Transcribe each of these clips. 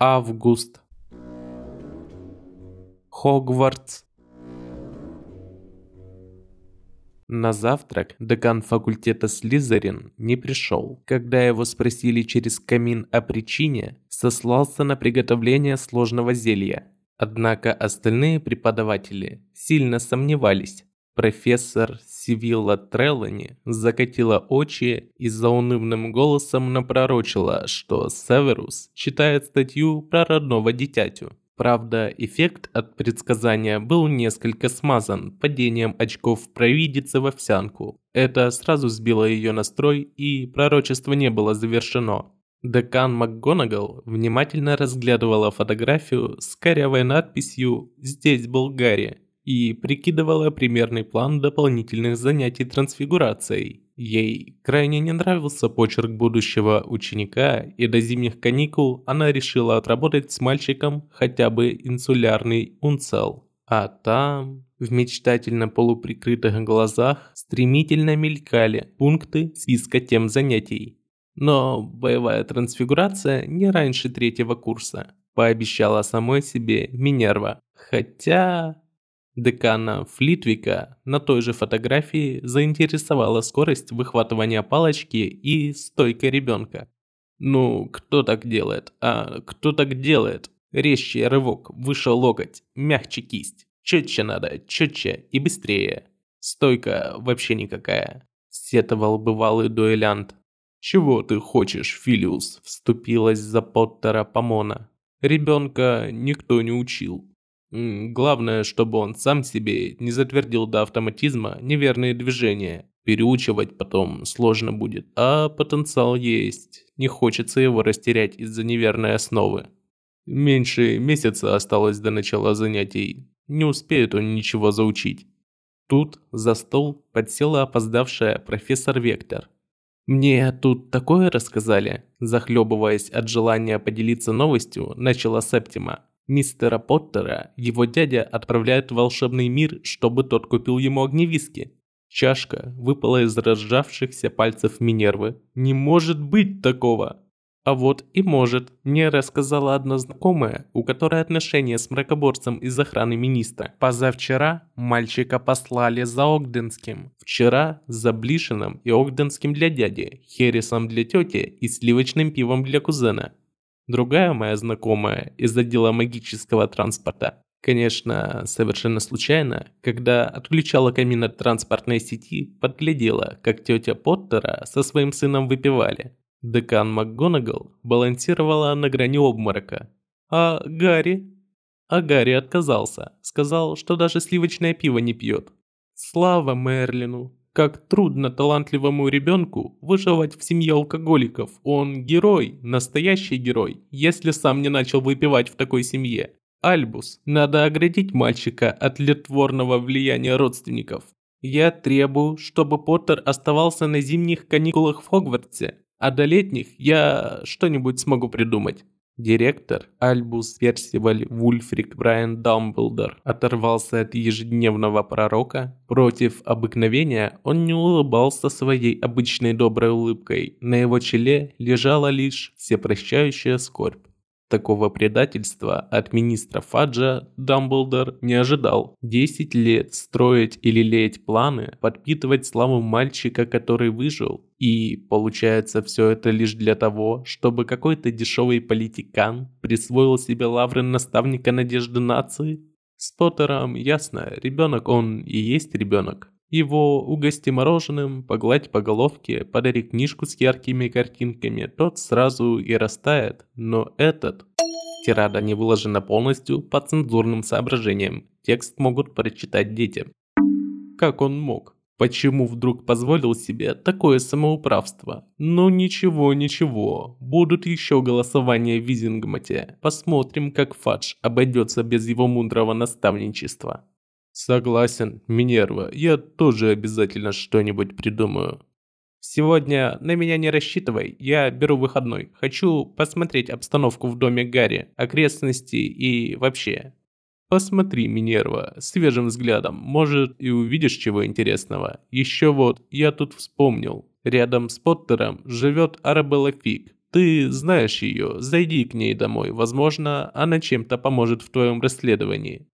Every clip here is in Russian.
Август. Хогвартс. На завтрак декан факультета Слизерин не пришел. Когда его спросили через камин о причине, сослался на приготовление сложного зелья. Однако остальные преподаватели сильно сомневались. Профессор Сивилла Треллани закатила очи и заунывным голосом напророчила, что Северус читает статью про родного дитятю. Правда, эффект от предсказания был несколько смазан падением очков провидицы в овсянку. Это сразу сбило ее настрой, и пророчество не было завершено. Декан МакГонагал внимательно разглядывала фотографию с корявой надписью «Здесь был Гарри» и прикидывала примерный план дополнительных занятий трансфигурацией. Ей крайне не нравился почерк будущего ученика, и до зимних каникул она решила отработать с мальчиком хотя бы инсулярный унцел. А там, в мечтательно полуприкрытых глазах, стремительно мелькали пункты списка тем занятий. Но боевая трансфигурация не раньше третьего курса, пообещала самой себе Минерва. Хотя декана Флитвика на той же фотографии заинтересовала скорость выхватывания палочки и стойка ребенка. Ну, кто так делает? А кто так делает? Резче рывок, выше локоть, мягче кисть. Четче надо, четче и быстрее. Стойка вообще никакая. Сетовал бывалый дуэлянт. «Чего ты хочешь, Филиус?» – вступилась за Поттера Помона. Ребенка никто не учил. Главное, чтобы он сам себе не затвердил до автоматизма неверные движения. Переучивать потом сложно будет, а потенциал есть. Не хочется его растерять из-за неверной основы. Меньше месяца осталось до начала занятий. Не успеет он ничего заучить. Тут за стол подсела опоздавшая профессор Вектор. «Мне тут такое рассказали», захлебываясь от желания поделиться новостью, начала Септима. Мистера Поттера его дядя отправляет в волшебный мир, чтобы тот купил ему огневиски. Чашка выпала из разжавшихся пальцев Минервы. Не может быть такого! А вот и может, мне рассказала одна знакомая, у которой отношения с мракоборцем из охраны министра. Позавчера мальчика послали за Огденским, вчера за Блишином и Огденским для дяди, Хересом для тети и сливочным пивом для кузена. Другая моя знакомая из отдела магического транспорта, конечно, совершенно случайно, когда отключала камин от транспортной сети, подглядела, как тетя Поттера со своим сыном выпивали. Декан МакГонагал балансировала на грани обморока. А Гарри? А Гарри отказался, сказал, что даже сливочное пиво не пьет. Слава Мерлину, как трудно талантливому ребенку выживать в семье алкоголиков. Он герой, настоящий герой, если сам не начал выпивать в такой семье. Альбус, надо оградить мальчика от летворного влияния родственников. Я требую, чтобы Поттер оставался на зимних каникулах в Хогвартсе, а до летних я что-нибудь смогу придумать. Директор Альбус Персиваль Вульфрик Брайан Дамблдор оторвался от ежедневного пророка. Против обыкновения он не улыбался своей обычной доброй улыбкой. На его челе лежала лишь всепрощающая скорбь. Такого предательства от министра Фаджа Дамблдор не ожидал. Десять лет строить или лелеять планы, подпитывать славу мальчика, который выжил. И получается все это лишь для того, чтобы какой-то дешевый политикан присвоил себе лавры наставника надежды нации? С Поттером ясно, ребенок он и есть ребенок. Его угости мороженым, погладь по головке, подари книжку с яркими картинками, тот сразу и растает. Но этот... Тирада не выложена полностью по цензурным соображениям. Текст могут прочитать дети. Как он мог? Почему вдруг позволил себе такое самоуправство? Ну ничего, ничего. Будут еще голосования в Визингмате. Посмотрим, как Фадж обойдется без его мудрого наставничества. Согласен, Минерва, я тоже обязательно что-нибудь придумаю. Сегодня на меня не рассчитывай, я беру выходной. Хочу посмотреть обстановку в доме Гарри, окрестности и вообще. Посмотри, Минерва, свежим взглядом, может и увидишь чего интересного. Еще вот, я тут вспомнил. Рядом с Поттером живет Арабелла Фиг. Ты знаешь ее, зайди к ней домой, возможно, она чем-то поможет в твоем расследовании.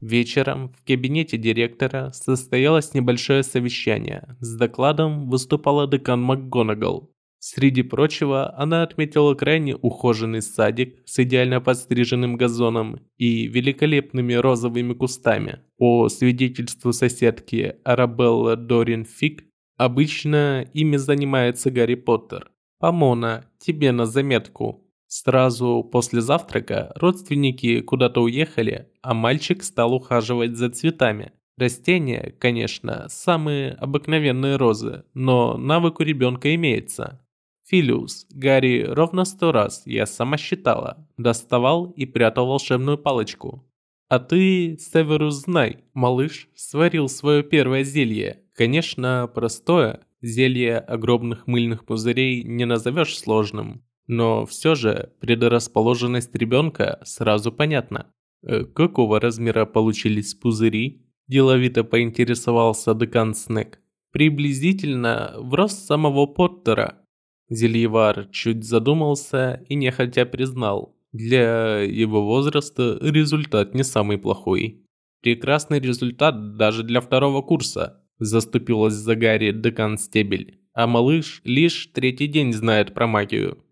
Вечером в кабинете директора состоялось небольшое совещание. С докладом выступала декан МакГонагал. Среди прочего, она отметила крайне ухоженный садик с идеально подстриженным газоном и великолепными розовыми кустами. По свидетельству соседки Арабелла Дорин Фик, обычно ими занимается Гарри Поттер. Помона, тебе на заметку. Сразу после завтрака родственники куда-то уехали, а мальчик стал ухаживать за цветами. Растения, конечно, самые обыкновенные розы, но навык у ребенка имеется. Филиус, Гарри ровно сто раз, я сама считала, доставал и прятал волшебную палочку. А ты, Северус, знай, малыш сварил свое первое зелье. Конечно, простое. Зелье огромных мыльных пузырей не назовешь сложным. Но все же предрасположенность ребенка сразу понятна. Э, какого размера получились пузыри? Деловито поинтересовался декан Снег. Приблизительно в рост самого Поттера. Зельевар чуть задумался и нехотя признал. Для его возраста результат не самый плохой. Прекрасный результат даже для второго курса. Заступилась за Гарри декан Стебель. А малыш лишь третий день знает про магию.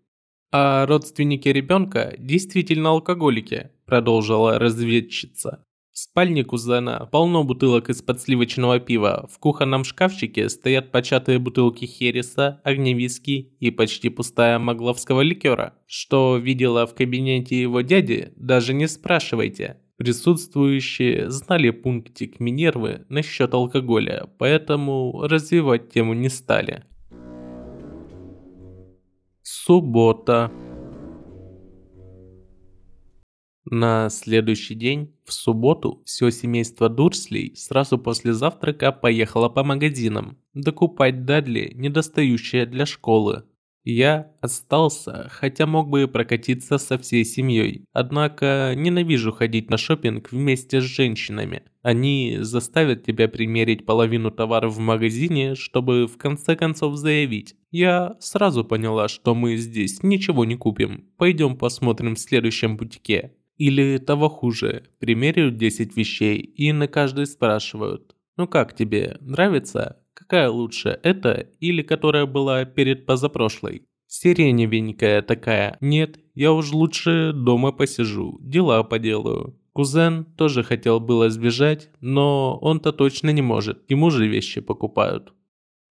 «А родственники ребенка действительно алкоголики», – продолжила разведчица. В спальне кузена полно бутылок из-под сливочного пива. В кухонном шкафчике стоят початые бутылки хереса, огневиски и почти пустая магловского ликера. Что видела в кабинете его дяди, даже не спрашивайте. Присутствующие знали пунктик Минервы насчет алкоголя, поэтому развивать тему не стали. Суббота. На следующий день, в субботу, все семейство Дурслей сразу после завтрака поехало по магазинам, докупать Дадли, недостающее для школы. Я остался, хотя мог бы прокатиться со всей семьей. Однако ненавижу ходить на шопинг вместе с женщинами. Они заставят тебя примерить половину товаров в магазине, чтобы в конце концов заявить. Я сразу поняла, что мы здесь ничего не купим. Пойдем посмотрим в следующем бутике. Или того хуже, примеряют 10 вещей и на каждой спрашивают. Ну как тебе, нравится? Какая лучше, эта или которая была перед позапрошлой? Сиреневенькая такая. Нет, я уж лучше дома посижу, дела поделаю. Кузен тоже хотел было сбежать, но он-то точно не может, ему же вещи покупают.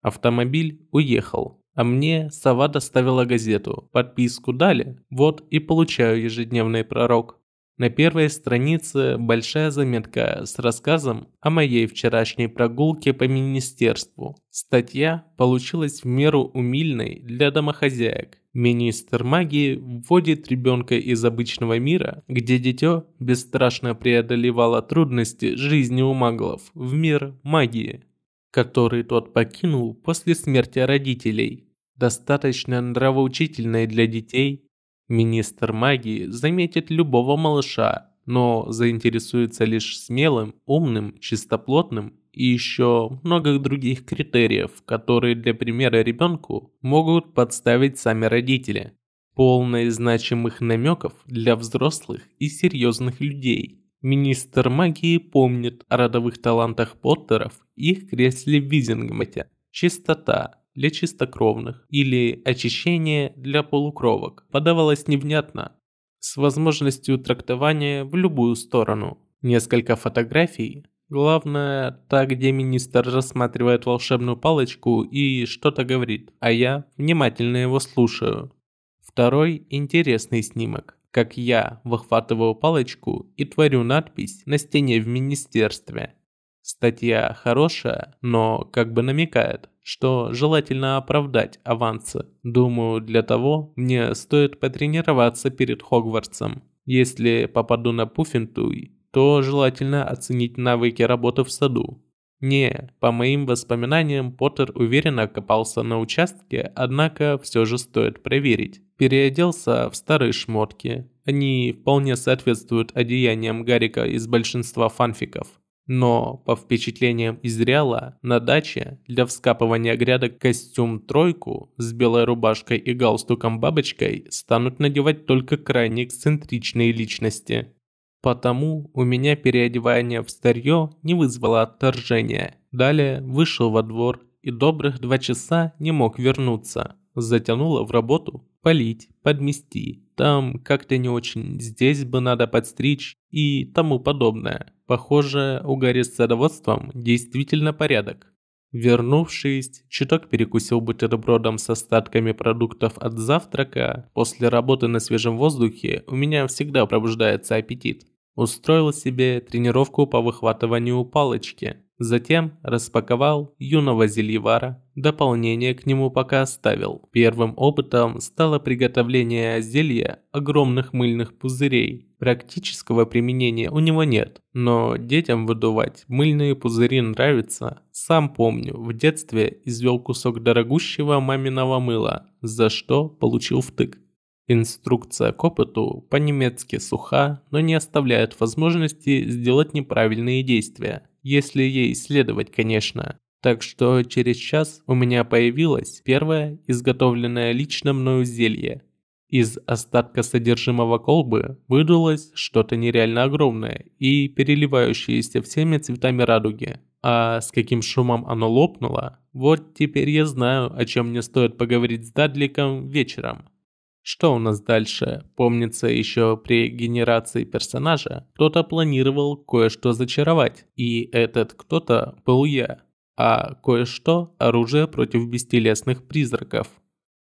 Автомобиль уехал, а мне сова доставила газету. Подписку дали, вот и получаю ежедневный пророк. На первой странице большая заметка с рассказом о моей вчерашней прогулке по министерству. Статья получилась в меру умильной для домохозяек. Министр магии вводит ребенка из обычного мира, где дитё бесстрашно преодолевало трудности жизни у маглов, в мир магии, который тот покинул после смерти родителей. Достаточно нравоучительной для детей – Министр магии заметит любого малыша, но заинтересуется лишь смелым, умным, чистоплотным и еще много других критериев, которые для примера ребенку могут подставить сами родители. Полное значимых намеков для взрослых и серьезных людей. Министр магии помнит о родовых талантах Поттеров и их кресле в Визингмате. Чистота, для чистокровных или очищение для полукровок подавалось невнятно, с возможностью трактования в любую сторону. Несколько фотографий, главное, та, где министр рассматривает волшебную палочку и что-то говорит, а я внимательно его слушаю. Второй интересный снимок, как я выхватываю палочку и творю надпись на стене в министерстве. Статья хорошая, но как бы намекает, что желательно оправдать авансы. Думаю, для того мне стоит потренироваться перед Хогвартсом. Если попаду на Пуффентуй, то желательно оценить навыки работы в саду. Не, по моим воспоминаниям, Поттер уверенно копался на участке, однако все же стоит проверить. Переоделся в старые шмотки. Они вполне соответствуют одеяниям Гарика из большинства фанфиков. Но, по впечатлениям из Реала, на даче для вскапывания грядок костюм-тройку с белой рубашкой и галстуком-бабочкой станут надевать только крайне эксцентричные личности. Потому у меня переодевание в старье не вызвало отторжения. Далее вышел во двор и добрых два часа не мог вернуться. Затянуло в работу полить, подмести, там как-то не очень, здесь бы надо подстричь и тому подобное. Похоже, у Гарри с садоводством действительно порядок. Вернувшись, чуток перекусил бутербродом с остатками продуктов от завтрака. После работы на свежем воздухе у меня всегда пробуждается аппетит. Устроил себе тренировку по выхватыванию палочки. Затем распаковал юного зельевара, дополнение к нему пока оставил. Первым опытом стало приготовление зелья огромных мыльных пузырей. Практического применения у него нет, но детям выдувать мыльные пузыри нравится. Сам помню, в детстве извел кусок дорогущего маминого мыла, за что получил втык. Инструкция к опыту по-немецки суха, но не оставляет возможности сделать неправильные действия если ей следовать, конечно. Так что через час у меня появилось первое изготовленное лично мною зелье. Из остатка содержимого колбы выдалось что-то нереально огромное и переливающееся всеми цветами радуги. А с каким шумом оно лопнуло, вот теперь я знаю, о чем мне стоит поговорить с Дадликом вечером. Что у нас дальше? Помнится, еще при генерации персонажа кто-то планировал кое-что зачаровать, и этот кто-то был я, а кое-что – оружие против бестелесных призраков.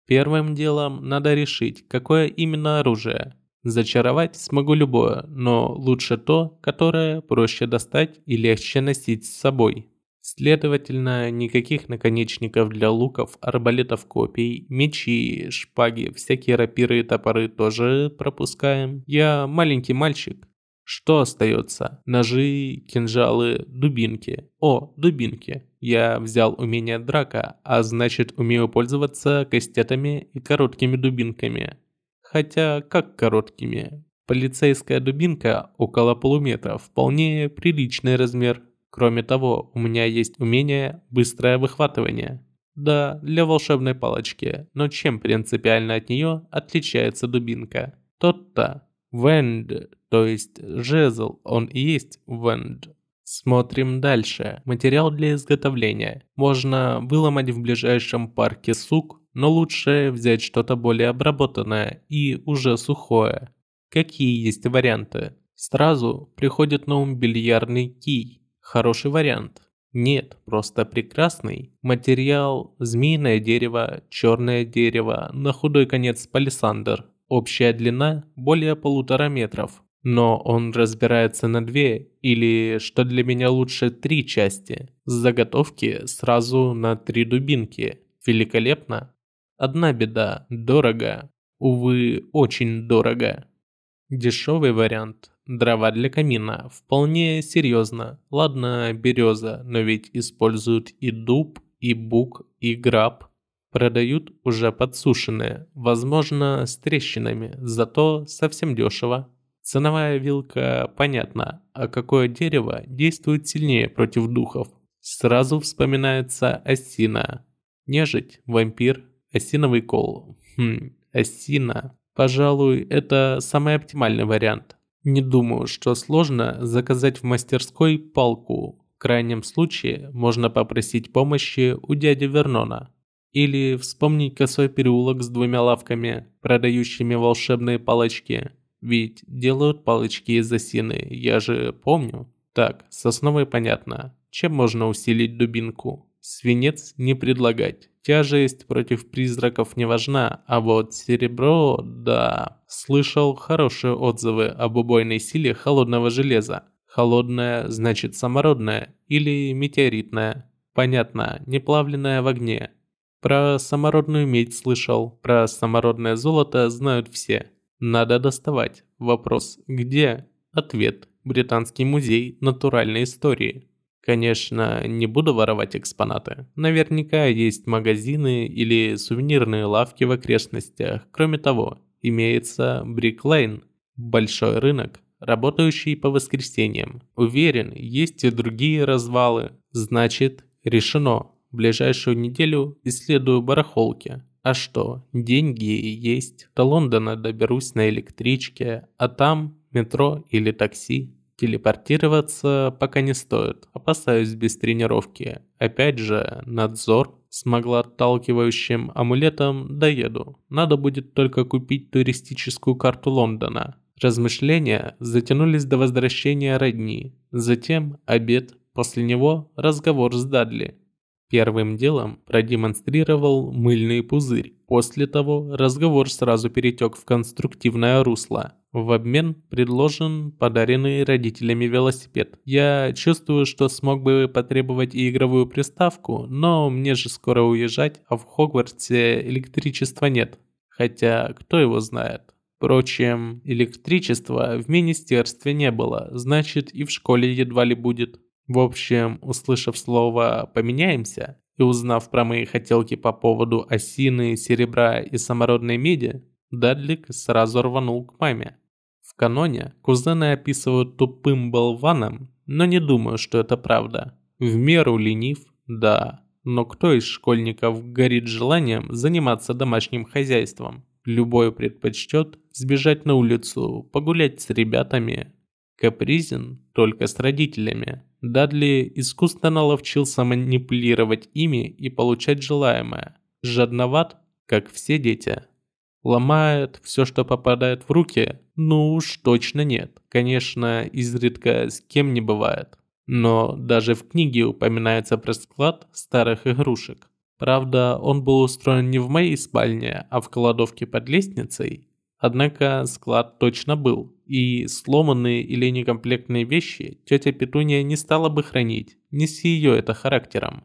Первым делом надо решить, какое именно оружие. Зачаровать смогу любое, но лучше то, которое проще достать и легче носить с собой. Следовательно, никаких наконечников для луков, арбалетов копий, мечи, шпаги, всякие рапиры и топоры тоже пропускаем. Я маленький мальчик. Что остается? Ножи, кинжалы, дубинки. О, дубинки. Я взял умение драка, а значит умею пользоваться кастетами и короткими дубинками. Хотя, как короткими? Полицейская дубинка около полуметра, вполне приличный размер. Кроме того, у меня есть умение быстрое выхватывание. Да, для волшебной палочки, но чем принципиально от нее отличается дубинка? Тот-то. Венд, то есть жезл, он и есть венд. Смотрим дальше. Материал для изготовления. Можно выломать в ближайшем парке сук, но лучше взять что-то более обработанное и уже сухое. Какие есть варианты? Сразу приходит на ум бильярдный кий. Хороший вариант. Нет, просто прекрасный. Материал – змеиное дерево, черное дерево, на худой конец палисандр. Общая длина – более полутора метров. Но он разбирается на две, или, что для меня лучше, три части. Заготовки сразу на три дубинки. Великолепно. Одна беда – дорого. Увы, очень дорого. Дешевый вариант Дрова для камина. Вполне серьезно. Ладно, береза, но ведь используют и дуб, и бук, и граб. Продают уже подсушенные, возможно, с трещинами, зато совсем дешево. Ценовая вилка понятна, а какое дерево действует сильнее против духов? Сразу вспоминается осина. Нежить, вампир, осиновый кол. Хм, осина. Пожалуй, это самый оптимальный вариант. Не думаю, что сложно заказать в мастерской палку. В крайнем случае можно попросить помощи у дяди Вернона. Или вспомнить косой переулок с двумя лавками, продающими волшебные палочки. Ведь делают палочки из осины, я же помню. Так, с основой понятно. Чем можно усилить дубинку? Свинец не предлагать. Тяжесть против призраков не важна, а вот серебро, да. Слышал хорошие отзывы об убойной силе холодного железа. Холодное значит самородное или метеоритное. Понятно, не плавленное в огне. Про самородную медь слышал, про самородное золото знают все. Надо доставать. Вопрос «Где?» Ответ Британский музей натуральной истории. Конечно, не буду воровать экспонаты. Наверняка есть магазины или сувенирные лавки в окрестностях. Кроме того, имеется Брик Лейн, большой рынок, работающий по воскресеньям. Уверен, есть и другие развалы. Значит, решено. В ближайшую неделю исследую барахолки. А что, деньги есть. До Лондона доберусь на электричке, а там метро или такси. Телепортироваться пока не стоит, опасаюсь без тренировки. Опять же, надзор смогла отталкивающим амулетом доеду. Надо будет только купить туристическую карту Лондона. Размышления затянулись до возвращения родни. Затем обед, после него разговор с Дадли. Первым делом продемонстрировал мыльный пузырь. После того разговор сразу перетек в конструктивное русло. В обмен предложен подаренный родителями велосипед. Я чувствую, что смог бы потребовать и игровую приставку, но мне же скоро уезжать, а в Хогвартсе электричества нет. Хотя, кто его знает. Впрочем, электричества в министерстве не было, значит и в школе едва ли будет. В общем, услышав слово «поменяемся» и узнав про мои хотелки по поводу осины, серебра и самородной меди, Дадлик сразу рванул к маме. Каноне кузены описывают тупым болваном, но не думаю, что это правда. В меру ленив, да, но кто из школьников горит желанием заниматься домашним хозяйством? Любой предпочтет сбежать на улицу, погулять с ребятами. Капризен только с родителями. Дадли искусно наловчился манипулировать ими и получать желаемое. Жадноват, как все дети. Ломает все, что попадает в руки? Ну уж точно нет. Конечно, изредка с кем не бывает. Но даже в книге упоминается про склад старых игрушек. Правда, он был устроен не в моей спальне, а в кладовке под лестницей. Однако склад точно был, и сломанные или некомплектные вещи тетя Петуния не стала бы хранить, не с ее это характером.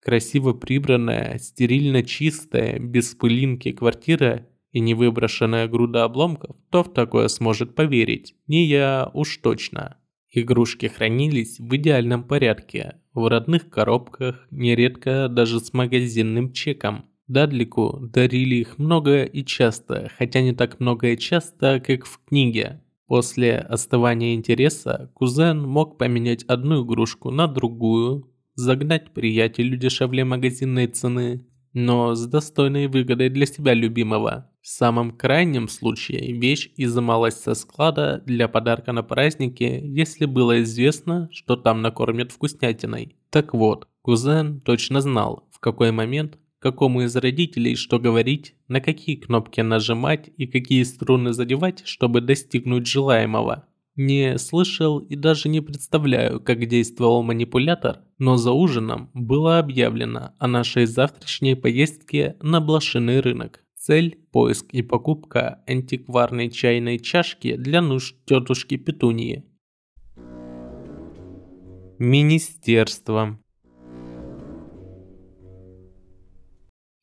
Красиво прибранная, стерильно чистая, без пылинки квартира и невыброшенная груда обломков, кто в такое сможет поверить? Не я уж точно. Игрушки хранились в идеальном порядке, в родных коробках, нередко даже с магазинным чеком. Дадлику дарили их много и часто, хотя не так много и часто, как в книге. После остывания интереса кузен мог поменять одну игрушку на другую, загнать приятелю дешевле магазинной цены, но с достойной выгодой для себя любимого. В самом крайнем случае вещь изымалась со склада для подарка на празднике, если было известно, что там накормят вкуснятиной. Так вот, кузен точно знал, в какой момент какому из родителей что говорить, на какие кнопки нажимать и какие струны задевать, чтобы достигнуть желаемого. Не слышал и даже не представляю, как действовал манипулятор, но за ужином было объявлено о нашей завтрашней поездке на блошиный рынок. Цель – поиск и покупка антикварной чайной чашки для нужд тетушки Петунии. Министерство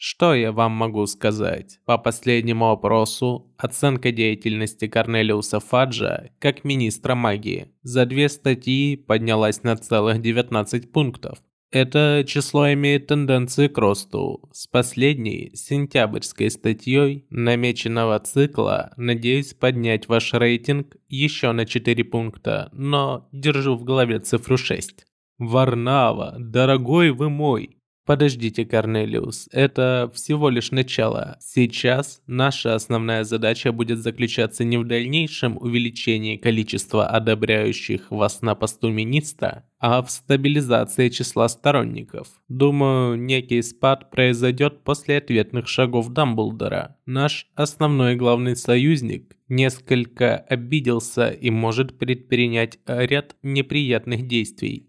Что я вам могу сказать? По последнему опросу, оценка деятельности Корнелиуса Фаджа как министра магии за две статьи поднялась на целых 19 пунктов. Это число имеет тенденции к росту. С последней, сентябрьской статьей намеченного цикла надеюсь поднять ваш рейтинг еще на 4 пункта, но держу в голове цифру 6. Варнава, дорогой вы мой, Подождите, Корнелиус, это всего лишь начало. Сейчас наша основная задача будет заключаться не в дальнейшем увеличении количества одобряющих вас на посту министра, а в стабилизации числа сторонников. Думаю, некий спад произойдет после ответных шагов Дамблдора. Наш основной главный союзник несколько обиделся и может предпринять ряд неприятных действий.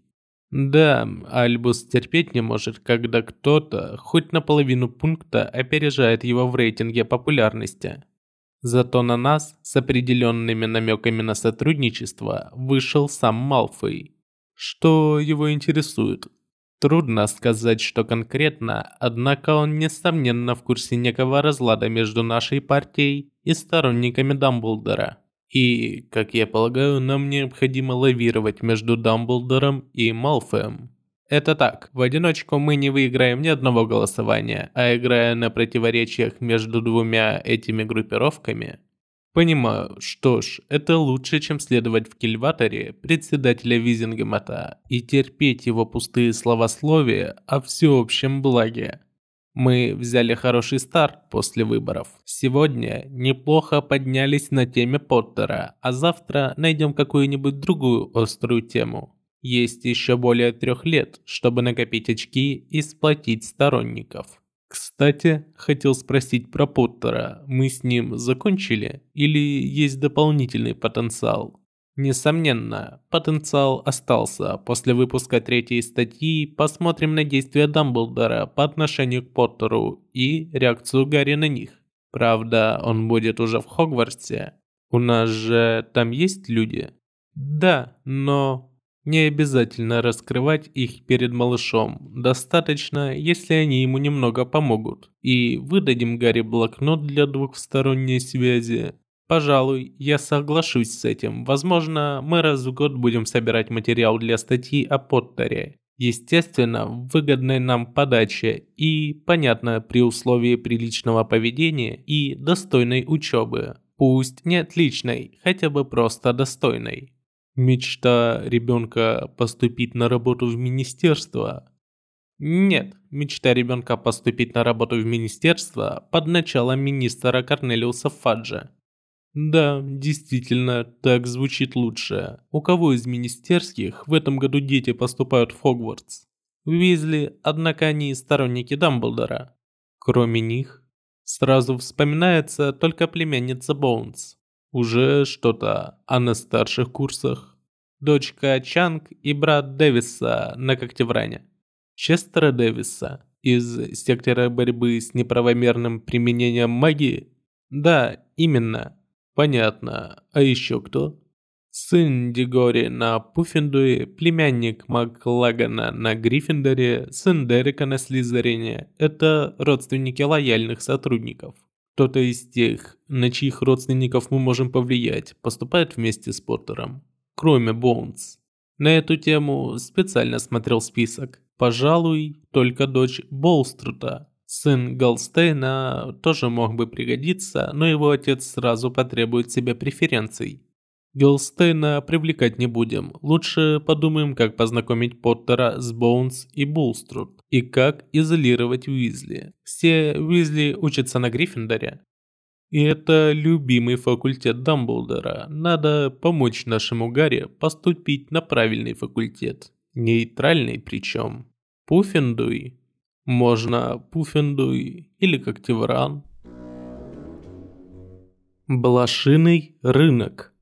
Да, Альбус терпеть не может, когда кто-то хоть на половину пункта опережает его в рейтинге популярности. Зато на нас с определенными намеками на сотрудничество вышел сам Малфой. Что его интересует? Трудно сказать, что конкретно, однако он несомненно в курсе некого разлада между нашей партией и сторонниками Дамблдора. И, как я полагаю, нам необходимо лавировать между Дамблдором и Малфоем. Это так, в одиночку мы не выиграем ни одного голосования, а играя на противоречиях между двумя этими группировками, Понимаю, что ж, это лучше, чем следовать в кильваторе председателя Визингемата и терпеть его пустые словословия о всеобщем благе. Мы взяли хороший старт после выборов. Сегодня неплохо поднялись на теме Поттера, а завтра найдем какую-нибудь другую острую тему. Есть еще более трех лет, чтобы накопить очки и сплотить сторонников. Кстати, хотел спросить про Поттера. Мы с ним закончили или есть дополнительный потенциал? Несомненно, потенциал остался. После выпуска третьей статьи посмотрим на действия Дамблдора по отношению к Поттеру и реакцию Гарри на них. Правда, он будет уже в Хогвартсе. У нас же там есть люди? Да, но не обязательно раскрывать их перед малышом, достаточно, если они ему немного помогут. И выдадим Гарри блокнот для двухсторонней связи. Пожалуй, я соглашусь с этим. Возможно, мы раз в год будем собирать материал для статьи о Поттере. Естественно, в выгодной нам подаче и, понятно, при условии приличного поведения и достойной учебы. Пусть не отличной, хотя бы просто достойной. Мечта ребенка поступить на работу в министерство? Нет, мечта ребенка поступить на работу в министерство под началом министра Корнелиуса Фаджа. Да, действительно, так звучит лучше. У кого из министерских в этом году дети поступают в Хогвартс? Уизли, однако они сторонники Дамблдора. Кроме них, сразу вспоминается только племянница Боунс. Уже что-то, а на старших курсах? Дочка Чанг и брат Дэвиса на Когтевране. Честера Дэвиса из сектора борьбы с неправомерным применением магии? Да, именно. Понятно. А еще кто? Сын Дигори на Пуффендуе, племянник Маклагана на Гриффиндоре, сын Дерека на Слизерине – это родственники лояльных сотрудников. Кто-то из тех, на чьих родственников мы можем повлиять, поступает вместе с Поттером. Кроме Боунс. На эту тему специально смотрел список. Пожалуй, только дочь Болструта. Сын Голстейна тоже мог бы пригодиться, но его отец сразу потребует себе преференций. Гилстейна привлекать не будем. Лучше подумаем, как познакомить Поттера с Боунс и Булструт. И как изолировать Уизли. Все Уизли учатся на Гриффиндоре. И это любимый факультет Дамблдора. Надо помочь нашему Гарри поступить на правильный факультет. Нейтральный причем. Пуффендуй. Можно Пуффендуй или Когтевран. Блошиный рынок.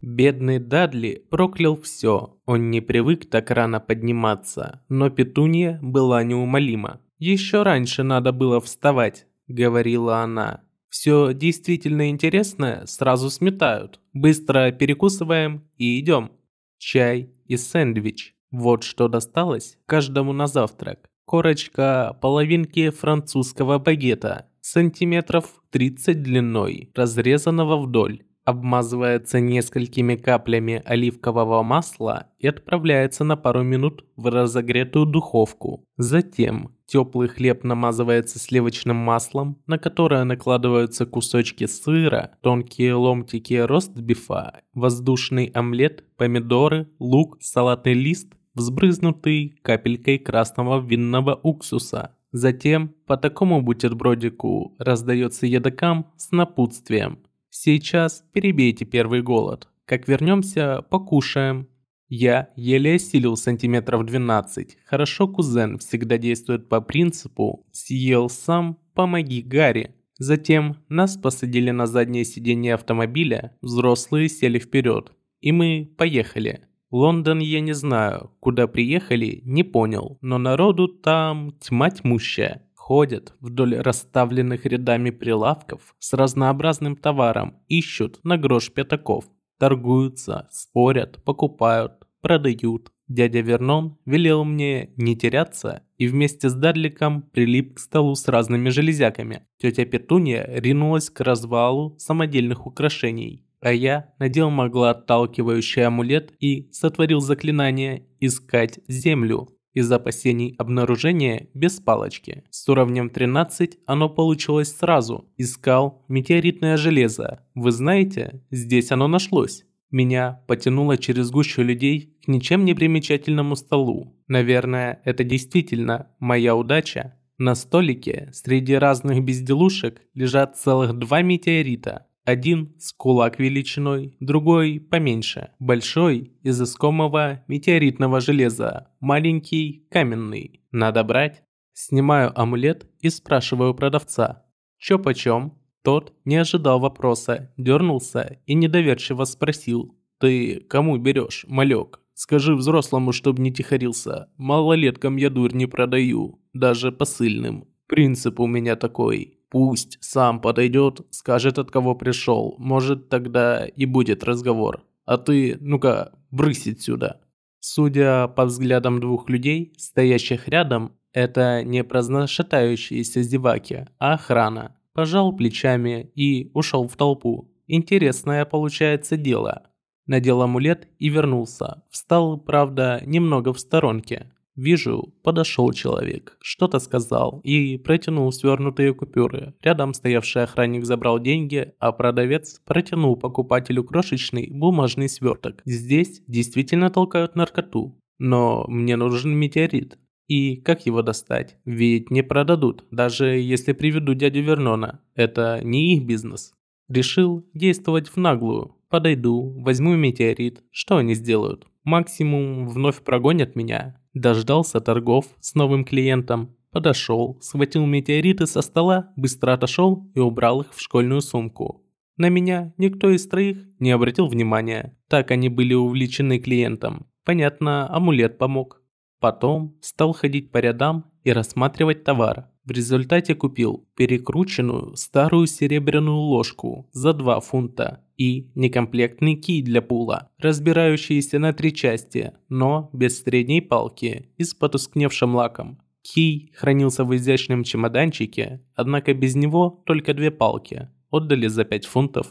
Бедный Дадли проклял все, он не привык так рано подниматься, но Петунья была неумолима. «Еще раньше надо было вставать», — говорила она. «Все действительно интересное сразу сметают. Быстро перекусываем и идем. Чай и сэндвич. Вот что досталось каждому на завтрак. Корочка половинки французского багета, сантиметров 30 длиной, разрезанного вдоль обмазывается несколькими каплями оливкового масла и отправляется на пару минут в разогретую духовку. Затем теплый хлеб намазывается сливочным маслом, на которое накладываются кусочки сыра, тонкие ломтики ростбифа, воздушный омлет, помидоры, лук, салатный лист, взбрызнутый капелькой красного винного уксуса. Затем по такому бутербродику раздается едокам с напутствием – Сейчас перебейте первый голод. Как вернемся, покушаем. Я еле осилил сантиметров 12. Хорошо кузен всегда действует по принципу «съел сам, помоги Гарри». Затем нас посадили на заднее сиденье автомобиля, взрослые сели вперед. И мы поехали. Лондон я не знаю, куда приехали, не понял, но народу там тьма тьмущая ходят вдоль расставленных рядами прилавков с разнообразным товаром, ищут на грош пятаков, торгуются, спорят, покупают, продают. Дядя Вернон велел мне не теряться и вместе с Дадликом прилип к столу с разными железяками. Тетя Петунья ринулась к развалу самодельных украшений, а я надел моглоотталкивающий амулет и сотворил заклинание «Искать землю». Из опасений обнаружения без палочки. С уровнем 13 оно получилось сразу. Искал метеоритное железо. Вы знаете, здесь оно нашлось. Меня потянуло через гущу людей к ничем не примечательному столу. Наверное, это действительно моя удача. На столике среди разных безделушек лежат целых два метеорита. Один с кулак величиной, другой поменьше. Большой из искомого метеоритного железа, маленький каменный. Надо брать. Снимаю амулет и спрашиваю продавца. Чё почем? Тот не ожидал вопроса, дернулся и недоверчиво спросил. Ты кому берешь, малек? Скажи взрослому, чтоб не тихорился. Малолеткам я дурь не продаю, даже посыльным. Принцип у меня такой. Пусть сам подойдет, скажет от кого пришел, может тогда и будет разговор. А ты, ну-ка, брысь отсюда. Судя по взглядам двух людей, стоящих рядом, это не праздношатающиеся зеваки, а охрана. Пожал плечами и ушел в толпу. Интересное получается дело. Надел амулет и вернулся. Встал, правда, немного в сторонке. Вижу, подошел человек, что-то сказал и протянул свернутые купюры. Рядом стоявший охранник забрал деньги, а продавец протянул покупателю крошечный бумажный сверток. Здесь действительно толкают наркоту. Но мне нужен метеорит. И как его достать? Ведь не продадут, даже если приведу дядю Вернона. Это не их бизнес. Решил действовать в наглую. Подойду, возьму метеорит. Что они сделают? Максимум вновь прогонят меня. Дождался торгов с новым клиентом. Подошел, схватил метеориты со стола, быстро отошел и убрал их в школьную сумку. На меня никто из троих не обратил внимания. Так они были увлечены клиентом. Понятно, амулет помог. Потом стал ходить по рядам и рассматривать товар. В результате купил перекрученную старую серебряную ложку за 2 фунта и некомплектный кий для пула, разбирающийся на три части, но без средней палки и с потускневшим лаком. Кий хранился в изящном чемоданчике, однако без него только две палки. Отдали за 5 фунтов.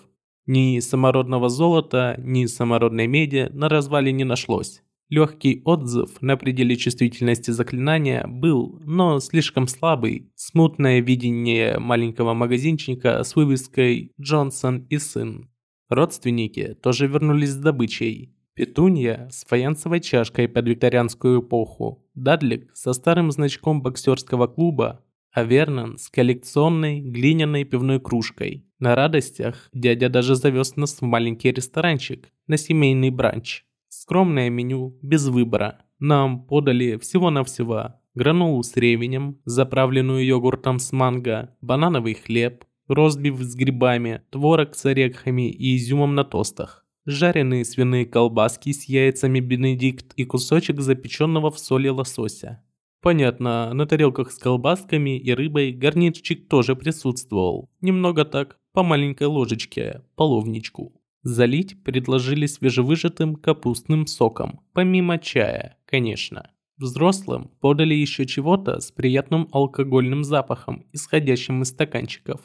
Ни самородного золота, ни самородной меди на развале не нашлось. Легкий отзыв на пределе чувствительности заклинания был, но слишком слабый. Смутное видение маленького магазинчика с вывеской «Джонсон и сын». Родственники тоже вернулись с добычей. Петунья с фаянсовой чашкой под викторианскую эпоху, Дадлик со старым значком боксерского клуба, а Вернон с коллекционной глиняной пивной кружкой. На радостях дядя даже завез нас в маленький ресторанчик на семейный бранч. Скромное меню, без выбора. Нам подали всего-навсего гранулу с ревенем, заправленную йогуртом с манго, банановый хлеб, ростбиф с грибами, творог с орехами и изюмом на тостах, жареные свиные колбаски с яйцами бенедикт и кусочек запеченного в соли лосося. Понятно, на тарелках с колбасками и рыбой гарнирчик тоже присутствовал. Немного так, по маленькой ложечке, половничку. Залить предложили свежевыжатым капустным соком, помимо чая, конечно. Взрослым подали еще чего-то с приятным алкогольным запахом, исходящим из стаканчиков.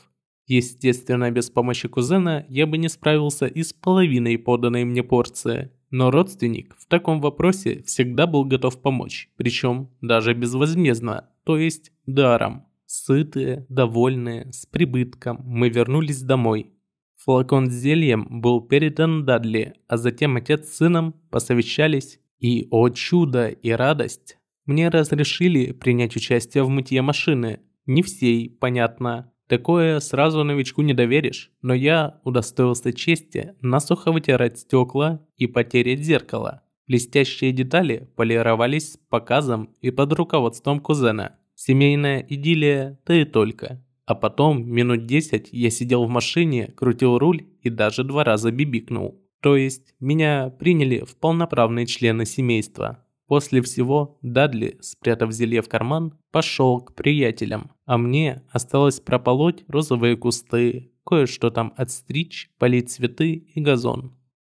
Естественно, без помощи кузена я бы не справился и с половиной поданной мне порции. Но родственник в таком вопросе всегда был готов помочь, причем даже безвозмездно, то есть даром. Сытые, довольные, с прибытком, мы вернулись домой, Флакон с зельем был передан Дадли, а затем отец с сыном посовещались, и, о чудо и радость, мне разрешили принять участие в мытье машины. Не всей, понятно. Такое сразу новичку не доверишь, но я удостоился чести насухо вытирать стекла и потерять зеркало. Блестящие детали полировались с показом и под руководством кузена. Семейная идиллия, да и только. А потом минут 10 я сидел в машине, крутил руль и даже два раза бибикнул. То есть меня приняли в полноправные члены семейства. После всего Дадли, спрятав зелье в карман, пошел к приятелям, а мне осталось прополоть розовые кусты, кое-что там отстричь, полить цветы и газон.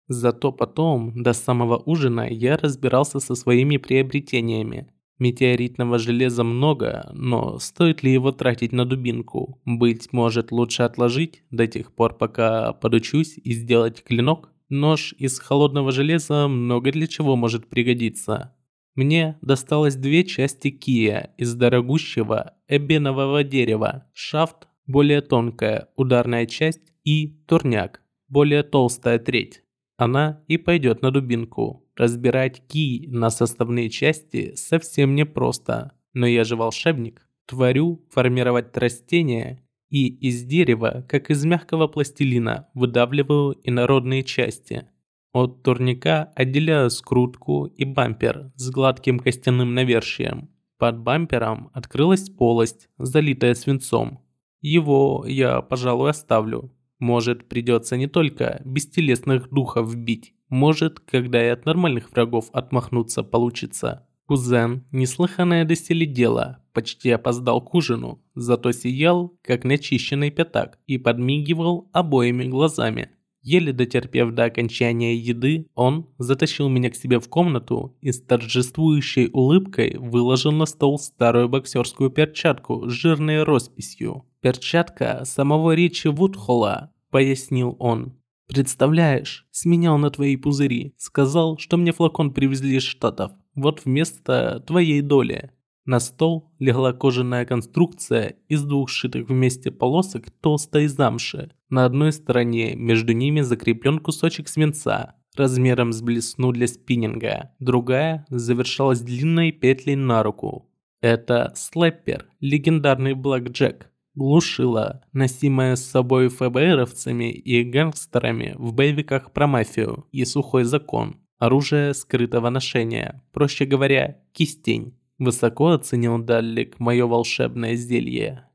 Зато потом, до самого ужина, я разбирался со своими приобретениями. Метеоритного железа много, но стоит ли его тратить на дубинку? Быть может лучше отложить до тех пор, пока подучусь и сделать клинок? Нож из холодного железа много для чего может пригодиться. Мне досталось две части кия из дорогущего эбенового дерева, шафт, более тонкая ударная часть и турняк, более толстая треть. Она и пойдет на дубинку. Разбирать ки на составные части совсем непросто, но я же волшебник. Творю формировать растения и из дерева, как из мягкого пластилина, выдавливаю инородные части. От турника отделяю скрутку и бампер с гладким костяным навершием. Под бампером открылась полость, залитая свинцом. Его я, пожалуй, оставлю. Может, придется не только бестелесных духов бить. Может, когда и от нормальных врагов отмахнуться получится. Кузен, неслыханное доселе дело, почти опоздал к ужину, зато сиял, как начищенный пятак, и подмигивал обоими глазами. Еле дотерпев до окончания еды, он затащил меня к себе в комнату и с торжествующей улыбкой выложил на стол старую боксерскую перчатку с жирной росписью. «Перчатка самого Ричи Вудхола», – пояснил он. «Представляешь, сменял на твои пузыри, сказал, что мне флакон привезли из Штатов. Вот вместо твоей доли. На стол легла кожаная конструкция из двух сшитых вместе полосок толстой замши. На одной стороне между ними закреплен кусочек свинца размером с блесну для спиннинга. Другая завершалась длинной петлей на руку. Это слэппер, легендарный блэкджек. Глушила, носимая с собой ФБРовцами и гангстерами в боевиках про мафию и сухой закон. Оружие скрытого ношения, проще говоря, кистень. Высоко оценил Даллик мое волшебное зелье.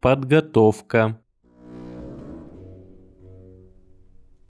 Подготовка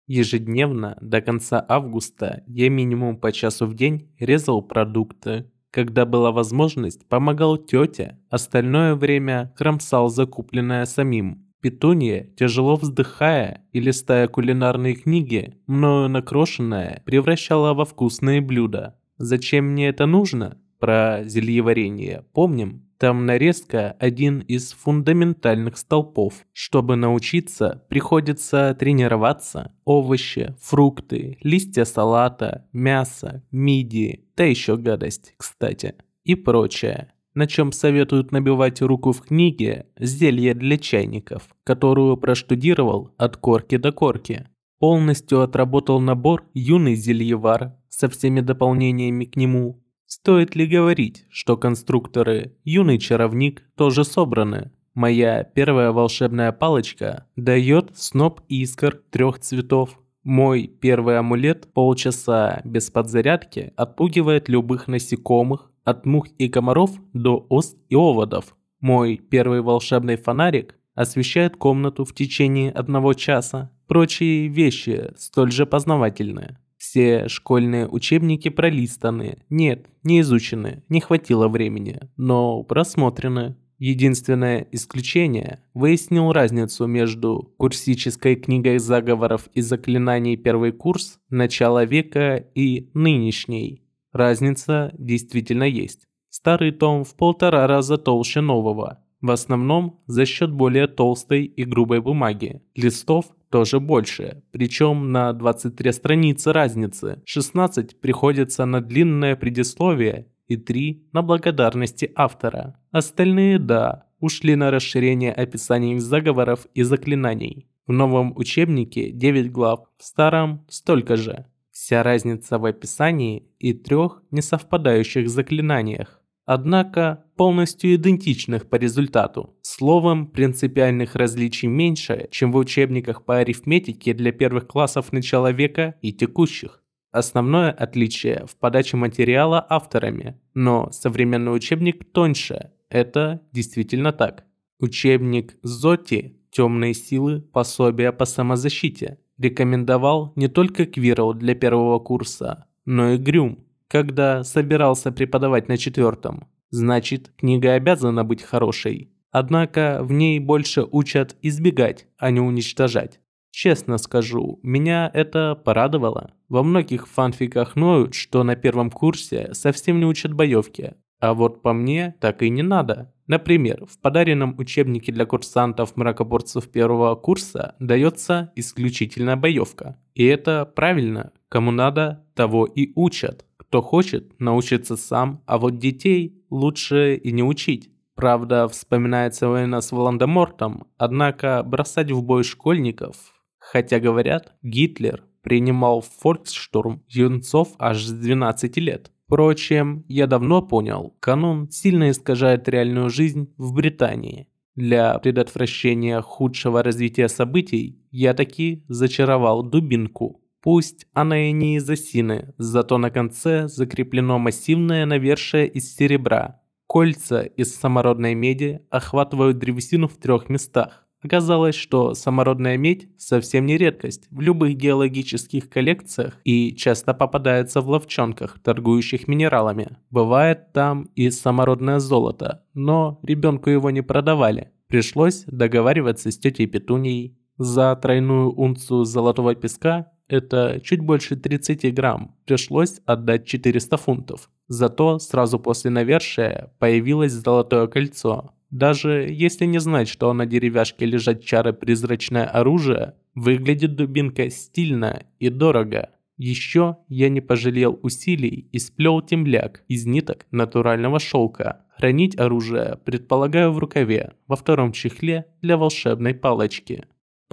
Ежедневно до конца августа я минимум по часу в день резал продукты. Когда была возможность, помогал тете, остальное время кромсал закупленное самим. Петунья, тяжело вздыхая и листая кулинарные книги, мною накрошенное превращала во вкусные блюда. Зачем мне это нужно? Про зельеварение помним? Там нарезка один из фундаментальных столпов. Чтобы научиться, приходится тренироваться. Овощи, фрукты, листья салата, мясо, мидии, та еще гадость, кстати, и прочее на чем советуют набивать руку в книге «Зелье для чайников», которую проштудировал от корки до корки. Полностью отработал набор «Юный зельевар» со всеми дополнениями к нему. Стоит ли говорить, что конструкторы «Юный чаровник» тоже собраны? Моя первая волшебная палочка дает сноп искр трех цветов. Мой первый амулет полчаса без подзарядки отпугивает любых насекомых, от мух и комаров до ос и оводов. Мой первый волшебный фонарик освещает комнату в течение одного часа. Прочие вещи столь же познавательные. Все школьные учебники пролистаны. Нет, не изучены, не хватило времени, но просмотрены. Единственное исключение – выяснил разницу между курсической книгой заговоров и заклинаний первый курс, начала века и нынешней. Разница действительно есть. Старый том в полтора раза толще нового. В основном за счет более толстой и грубой бумаги. Листов тоже больше, причем на 23 страницы разницы. 16 приходится на длинное предисловие и 3 на благодарности автора. Остальные, да, ушли на расширение описаний заговоров и заклинаний. В новом учебнике 9 глав, в старом столько же. Вся разница в описании и трех несовпадающих заклинаниях. Однако полностью идентичных по результату. Словом, принципиальных различий меньше, чем в учебниках по арифметике для первых классов начала века и текущих. Основное отличие в подаче материала авторами, но современный учебник тоньше. Это действительно так. Учебник Зоти «Темные силы. Пособие по самозащите» рекомендовал не только Квирл для первого курса, но и Грюм, когда собирался преподавать на четвертом. Значит, книга обязана быть хорошей. Однако в ней больше учат избегать, а не уничтожать. Честно скажу, меня это порадовало. Во многих фанфиках ноют, что на первом курсе совсем не учат боевки. А вот по мне так и не надо. Например, в подаренном учебнике для курсантов мракоборцев первого курса дается исключительно боевка. И это правильно. Кому надо, того и учат. Кто хочет, научится сам, а вот детей лучше и не учить. Правда, вспоминается война с Волан-де-Мортом, однако бросать в бой школьников... Хотя говорят, Гитлер принимал в фольксштурм юнцов аж с 12 лет. Впрочем, я давно понял, канон сильно искажает реальную жизнь в Британии. Для предотвращения худшего развития событий я таки зачаровал дубинку. Пусть она и не из осины, зато на конце закреплено массивное навершие из серебра. Кольца из самородной меди охватывают древесину в трех местах. Оказалось, что самородная медь совсем не редкость в любых геологических коллекциях и часто попадается в ловчонках, торгующих минералами. Бывает там и самородное золото, но ребенку его не продавали. Пришлось договариваться с тетей Петунией. За тройную унцию золотого песка, это чуть больше 30 грамм, пришлось отдать 400 фунтов. Зато сразу после навершия появилось золотое кольцо, даже если не знать, что на деревяшке лежат чары призрачное оружие, выглядит дубинка стильно и дорого. Еще я не пожалел усилий и сплел темляк из ниток натурального шелка. Хранить оружие предполагаю в рукаве, во втором чехле для волшебной палочки.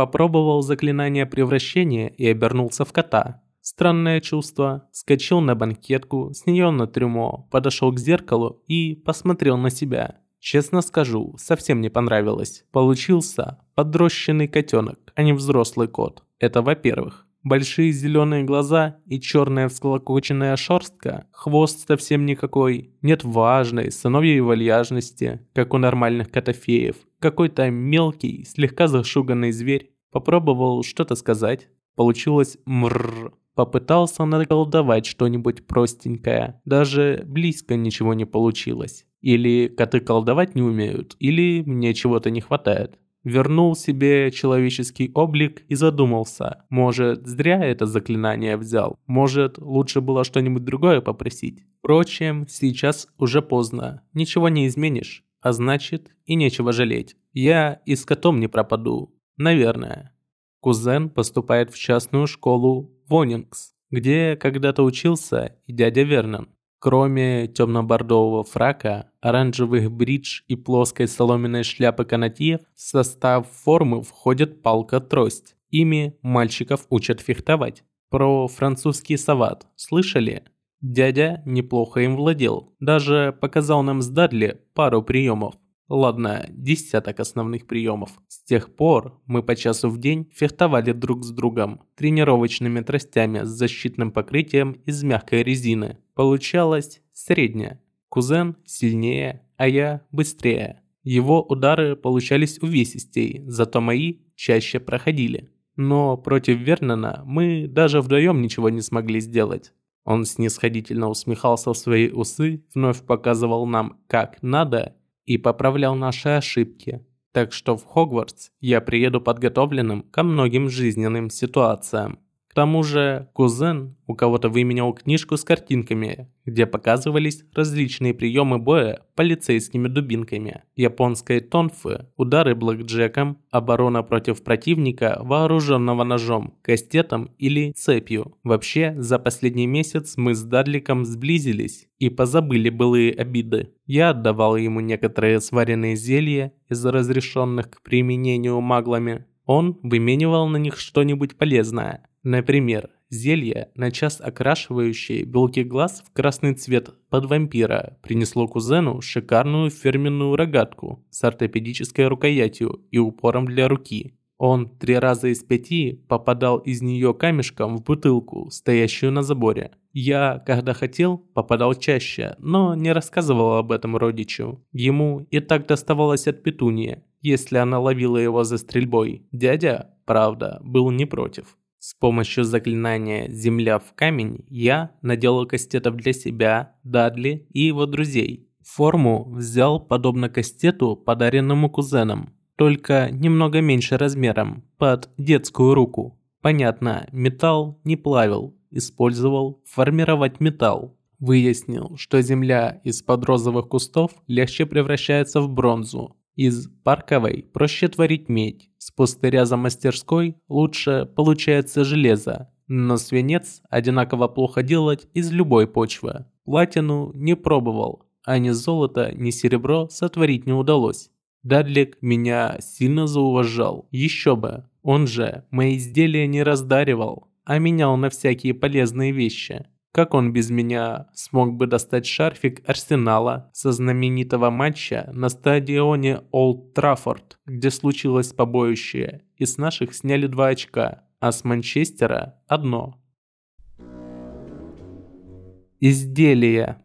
Попробовал заклинание превращения и обернулся в кота. Странное чувство. Скочил на банкетку, с нее на трюмо, подошел к зеркалу и посмотрел на себя. Честно скажу, совсем не понравилось. Получился подрощенный котенок, а не взрослый кот. Это во-первых. Большие зеленые глаза и черная всклокоченная шерстка, хвост совсем никакой, нет важной сыновьей вальяжности, как у нормальных котофеев. Какой-то мелкий, слегка зашуганный зверь. Попробовал что-то сказать. Получилось мрррр. Попытался наколдовать что-нибудь простенькое. Даже близко ничего не получилось. Или коты колдовать не умеют, или мне чего-то не хватает. Вернул себе человеческий облик и задумался. Может, зря это заклинание взял. Может, лучше было что-нибудь другое попросить. Впрочем, сейчас уже поздно. Ничего не изменишь. А значит, и нечего жалеть. Я и с котом не пропаду. Наверное. Кузен поступает в частную школу Вонингс, где когда-то учился и дядя Вернон. Кроме темно-бордового фрака, оранжевых бридж и плоской соломенной шляпы канатье, в состав формы входит палка-трость. Ими мальчиков учат фехтовать. Про французский сават слышали? Дядя неплохо им владел, даже показал нам с Дадли пару приемов. Ладно, десяток основных приемов. С тех пор мы по часу в день фехтовали друг с другом тренировочными тростями с защитным покрытием из мягкой резины. Получалось среднее. Кузен сильнее, а я быстрее. Его удары получались увесистей, зато мои чаще проходили. Но против Вернона мы даже вдвоем ничего не смогли сделать. Он снисходительно усмехался в свои усы, вновь показывал нам, как надо, и поправлял наши ошибки. Так что в Хогвартс я приеду подготовленным ко многим жизненным ситуациям. К тому же, кузен у кого-то выменял книжку с картинками, где показывались различные приемы боя полицейскими дубинками, японской тонфы, удары блэкджеком, оборона против противника, вооруженного ножом, кастетом или цепью. Вообще, за последний месяц мы с Дадликом сблизились и позабыли былые обиды. Я отдавал ему некоторые сваренные зелья из разрешенных к применению маглами. Он выменивал на них что-нибудь полезное – Например, зелье, на час окрашивающее белки глаз в красный цвет под вампира, принесло кузену шикарную фирменную рогатку с ортопедической рукоятью и упором для руки. Он три раза из пяти попадал из нее камешком в бутылку, стоящую на заборе. Я, когда хотел, попадал чаще, но не рассказывал об этом родичу. Ему и так доставалось от петуньи, если она ловила его за стрельбой. Дядя, правда, был не против. С помощью заклинания «Земля в камень» я наделал кастетов для себя, Дадли и его друзей. Форму взял подобно кастету, подаренному кузеном, только немного меньше размером, под детскую руку. Понятно, металл не плавил, использовал формировать металл. выяснил, что земля из-под розовых кустов легче превращается в бронзу. Из парковой проще творить медь, с пустыря за мастерской лучше получается железо, но свинец одинаково плохо делать из любой почвы. Платину не пробовал, а ни золото, ни серебро сотворить не удалось. Дадлик меня сильно зауважал, еще бы. Он же мои изделия не раздаривал, а менял на всякие полезные вещи. Как он без меня смог бы достать шарфик Арсенала со знаменитого матча на стадионе Олд Траффорд, где случилось побоище, и с наших сняли два очка, а с Манчестера одно. Изделия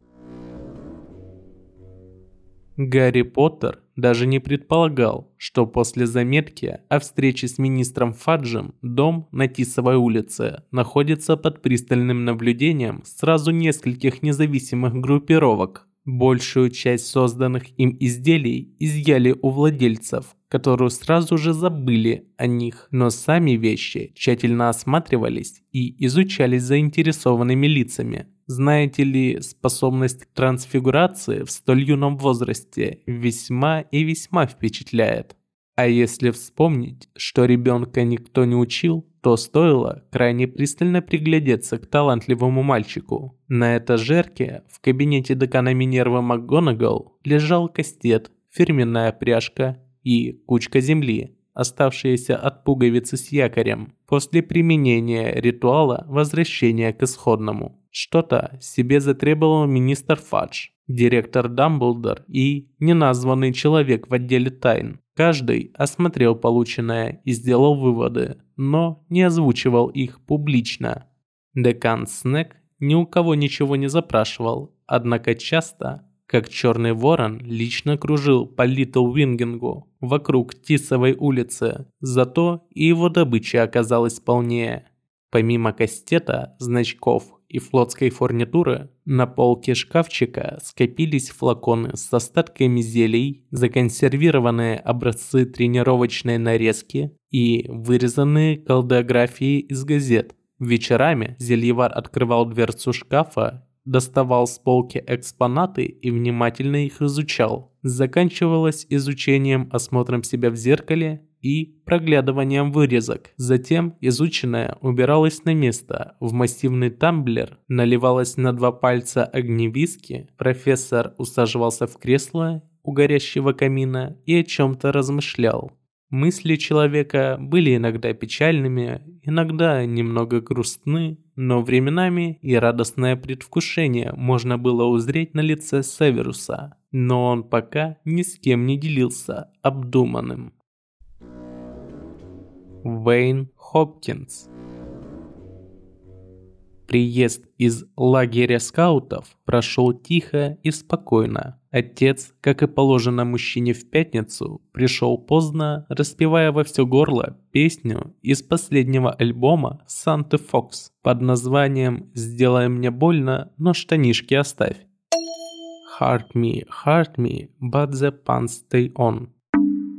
Гарри Поттер даже не предполагал, что после заметки о встрече с министром Фаджем дом на Тисовой улице находится под пристальным наблюдением сразу нескольких независимых группировок. Большую часть созданных им изделий изъяли у владельцев, которые сразу же забыли о них, но сами вещи тщательно осматривались и изучались заинтересованными лицами. Знаете ли, способность к трансфигурации в столь юном возрасте весьма и весьма впечатляет. А если вспомнить, что ребенка никто не учил, то стоило крайне пристально приглядеться к талантливому мальчику. На этажерке в кабинете декана Минервы МакГонагал лежал кастет, фирменная пряжка и кучка земли, оставшиеся от пуговицы с якорем, после применения ритуала возвращения к исходному. Что-то себе затребовал министр Фадж, директор Дамблдор и неназванный человек в отделе тайн. Каждый осмотрел полученное и сделал выводы, но не озвучивал их публично. Декан Снег ни у кого ничего не запрашивал, однако часто, как черный ворон, лично кружил по Литл Вингингу вокруг Тисовой улицы, зато и его добыча оказалась полнее. Помимо кастета, значков и флотской фурнитуры, на полке шкафчика скопились флаконы с остатками зелий, законсервированные образцы тренировочной нарезки и вырезанные колдографии из газет. Вечерами Зельевар открывал дверцу шкафа, доставал с полки экспонаты и внимательно их изучал. Заканчивалось изучением осмотром себя в зеркале и проглядыванием вырезок. Затем изученное убиралось на место в массивный тамблер, наливалось на два пальца огневиски, профессор усаживался в кресло у горящего камина и о чем-то размышлял. Мысли человека были иногда печальными, иногда немного грустны, но временами и радостное предвкушение можно было узреть на лице Северуса, но он пока ни с кем не делился обдуманным. Вейн Хопкинс. Приезд из лагеря скаутов прошел тихо и спокойно. Отец, как и положено мужчине в пятницу, пришел поздно, распевая во все горло песню из последнего альбома Санты Фокс под названием «Сделай мне больно, но штанишки оставь». Heart me, heart me, but the pants stay on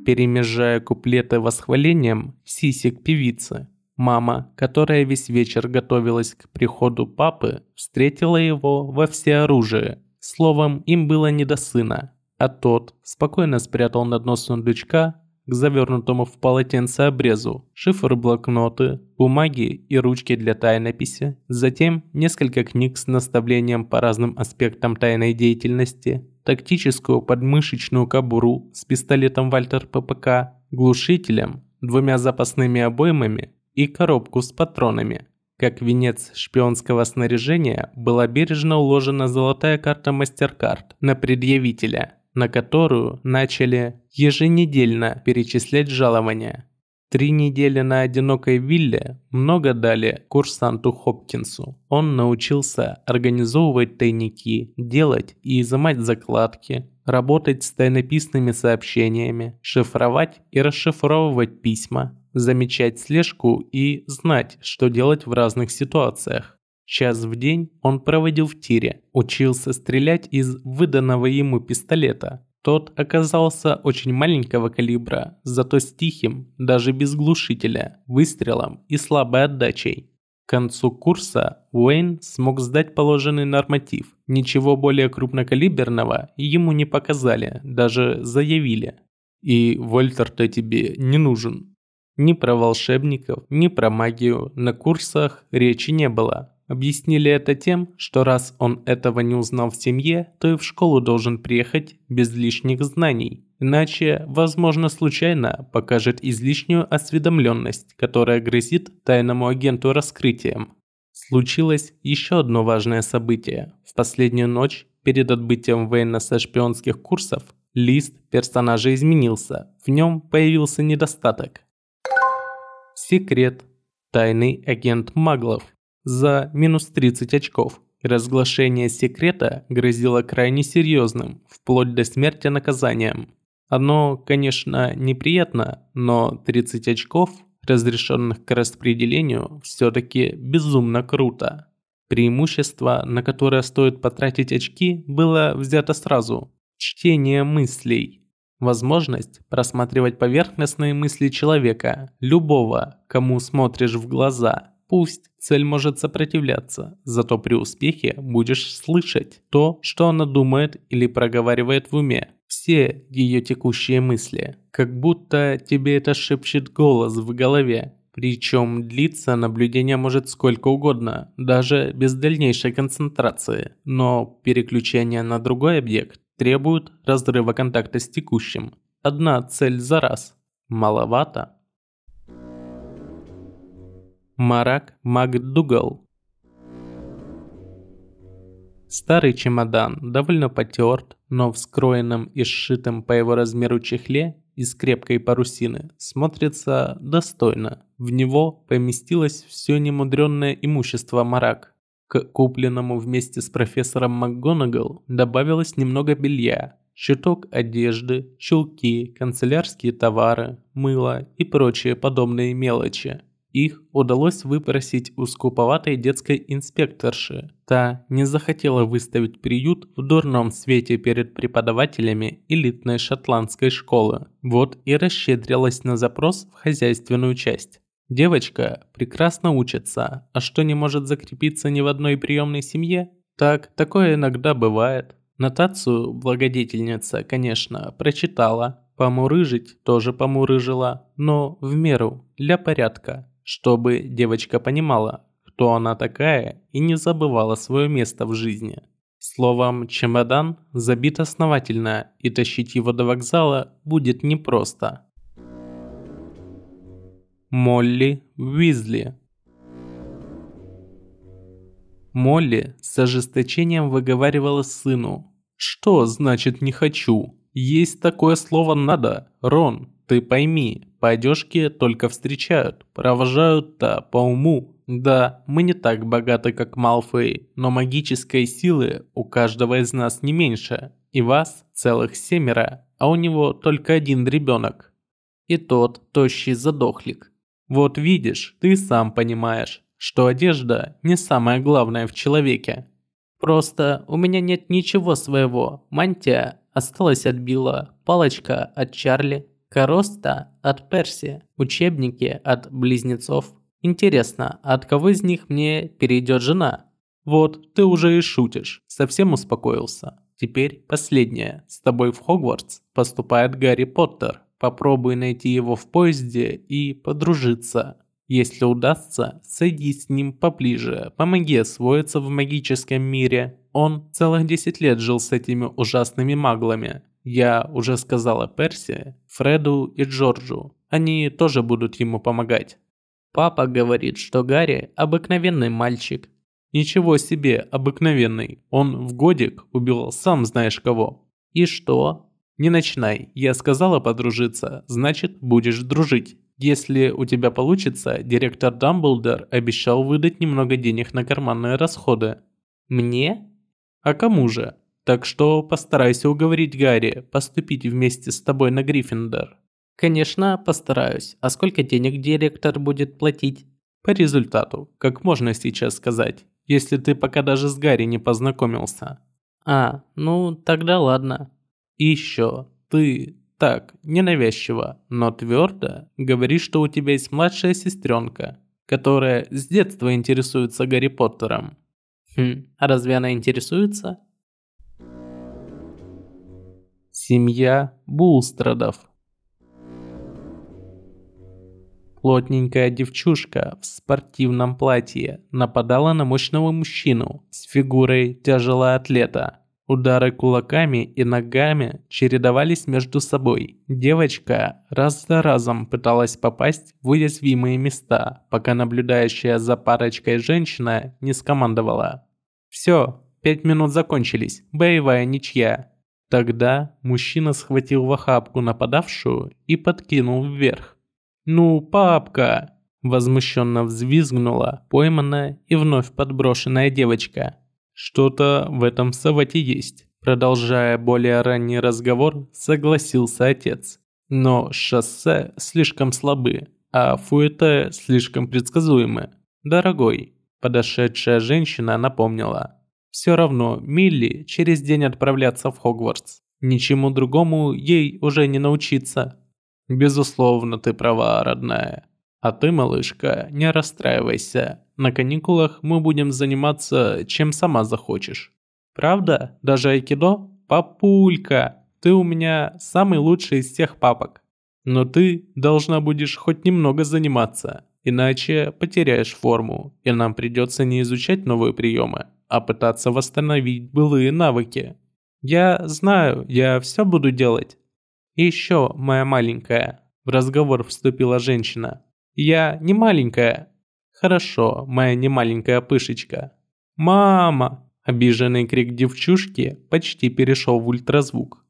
перемежая куплеты восхвалением сисек певицы. Мама, которая весь вечер готовилась к приходу папы, встретила его во всеоружие. Словом, им было не до сына. А тот спокойно спрятал на дно сундучка к завернутому в полотенце обрезу, шифр блокноты, бумаги и ручки для тайнописи, затем несколько книг с наставлением по разным аспектам тайной деятельности, тактическую подмышечную кобуру с пистолетом Вальтер ППК, глушителем, двумя запасными обоймами и коробку с патронами. Как венец шпионского снаряжения была бережно уложена золотая карта MasterCard на предъявителя, на которую начали еженедельно перечислять жалования. Три недели на одинокой вилле много дали курсанту Хопкинсу. Он научился организовывать тайники, делать и изымать закладки, работать с тайнописными сообщениями, шифровать и расшифровывать письма, замечать слежку и знать, что делать в разных ситуациях. Час в день он проводил в тире, учился стрелять из выданного ему пистолета, тот оказался очень маленького калибра, зато с тихим, даже без глушителя, выстрелом и слабой отдачей. К концу курса Уэйн смог сдать положенный норматив. Ничего более крупнокалиберного ему не показали, даже заявили. И Вольтер-то тебе не нужен. Ни про волшебников, ни про магию на курсах речи не было. Объяснили это тем, что раз он этого не узнал в семье, то и в школу должен приехать без лишних знаний. Иначе, возможно, случайно покажет излишнюю осведомленность, которая грозит тайному агенту раскрытием. Случилось еще одно важное событие. В последнюю ночь, перед отбытием Вейна со шпионских курсов, лист персонажа изменился. В нем появился недостаток. Секрет. Тайный агент маглов. За минус 30 очков. Разглашение секрета грозило крайне серьезным, вплоть до смерти наказанием. Оно, конечно, неприятно, но 30 очков, разрешенных к распределению, все-таки безумно круто. Преимущество, на которое стоит потратить очки, было взято сразу. Чтение мыслей. Возможность просматривать поверхностные мысли человека, любого, кому смотришь в глаза. Пусть цель может сопротивляться, зато при успехе будешь слышать то, что она думает или проговаривает в уме все ее текущие мысли, как будто тебе это шепчет голос в голове. Причем длиться наблюдение может сколько угодно, даже без дальнейшей концентрации, но переключение на другой объект требует разрыва контакта с текущим. Одна цель за раз. Маловато. Марак МакДугал Старый чемодан, довольно потерт, но в скроенном и сшитом по его размеру чехле из крепкой парусины смотрится достойно. В него поместилось все немудренное имущество Марак. К купленному вместе с профессором МакГонагал добавилось немного белья, щиток одежды, чулки, канцелярские товары, мыло и прочие подобные мелочи. Их удалось выпросить у скуповатой детской инспекторши. Та не захотела выставить приют в дурном свете перед преподавателями элитной шотландской школы. Вот и расщедрилась на запрос в хозяйственную часть. Девочка прекрасно учится, а что не может закрепиться ни в одной приемной семье? Так, такое иногда бывает. Нотацию благодетельница, конечно, прочитала. Помурыжить тоже помурыжила, но в меру, для порядка чтобы девочка понимала, кто она такая и не забывала свое место в жизни. Словом, чемодан забит основательно, и тащить его до вокзала будет непросто. Молли Уизли Молли с ожесточением выговаривала сыну. «Что значит не хочу? Есть такое слово «надо», Рон. Ты пойми, по одежке только встречают, провожают-то по уму. Да, мы не так богаты, как Малфой, но магической силы у каждого из нас не меньше. И вас целых семеро, а у него только один ребенок. И тот тощий задохлик. Вот видишь, ты сам понимаешь, что одежда не самое главное в человеке. Просто у меня нет ничего своего. Мантия осталась от Билла, палочка от Чарли, Короста от Перси, учебники от близнецов. Интересно, от кого из них мне перейдет жена? Вот, ты уже и шутишь. Совсем успокоился. Теперь последнее. С тобой в Хогвартс поступает Гарри Поттер. Попробуй найти его в поезде и подружиться. Если удастся, сойди с ним поближе, помоги освоиться в магическом мире. Он целых 10 лет жил с этими ужасными маглами. Я уже сказала Перси, Фреду и Джорджу. Они тоже будут ему помогать. Папа говорит, что Гарри обыкновенный мальчик. Ничего себе, обыкновенный. Он в годик убил сам знаешь кого. И что? Не начинай. Я сказала подружиться, значит будешь дружить. Если у тебя получится, директор Дамблдор обещал выдать немного денег на карманные расходы. Мне? А кому же? Так что постарайся уговорить Гарри поступить вместе с тобой на Гриффиндор. Конечно, постараюсь. А сколько денег директор будет платить? По результату, как можно сейчас сказать, если ты пока даже с Гарри не познакомился. А, ну тогда ладно. И еще, ты так, ненавязчиво, но твердо говоришь, что у тебя есть младшая сестренка. которая с детства интересуется Гарри Поттером. Хм, а разве она интересуется? Семья Булстрадов Плотненькая девчушка в спортивном платье нападала на мощного мужчину с фигурой тяжелого атлета. Удары кулаками и ногами чередовались между собой. Девочка раз за разом пыталась попасть в уязвимые места, пока наблюдающая за парочкой женщина не скомандовала. «Все, пять минут закончились, боевая ничья». Тогда мужчина схватил в охапку нападавшую и подкинул вверх. «Ну, папка!» Возмущенно взвизгнула пойманная и вновь подброшенная девочка. Что-то в этом совате есть. Продолжая более ранний разговор, согласился отец. Но шоссе слишком слабы, а фуэте слишком предсказуемы. Дорогой, подошедшая женщина напомнила. Все равно Милли через день отправляться в Хогвартс. Ничему другому ей уже не научиться. Безусловно, ты права, родная. А ты, малышка, не расстраивайся. На каникулах мы будем заниматься чем сама захочешь. Правда? Даже айкидо? Папулька, ты у меня самый лучший из всех папок. Но ты должна будешь хоть немного заниматься, иначе потеряешь форму, и нам придется не изучать новые приемы, а пытаться восстановить былые навыки. Я знаю, я все буду делать. И еще, моя маленькая, в разговор вступила женщина. Я не маленькая, «Хорошо, моя немаленькая пышечка». «Мама!» Обиженный крик девчушки почти перешел в ультразвук.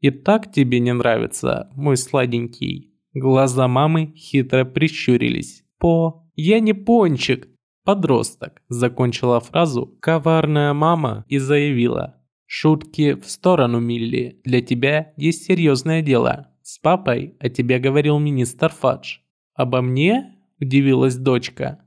«И так тебе не нравится, мой сладенький?» Глаза мамы хитро прищурились. «По... Я не пончик!» «Подросток», закончила фразу коварная мама и заявила. «Шутки в сторону, Милли. Для тебя есть серьезное дело. С папой о тебе говорил министр Фадж». «Обо мне?» – удивилась дочка.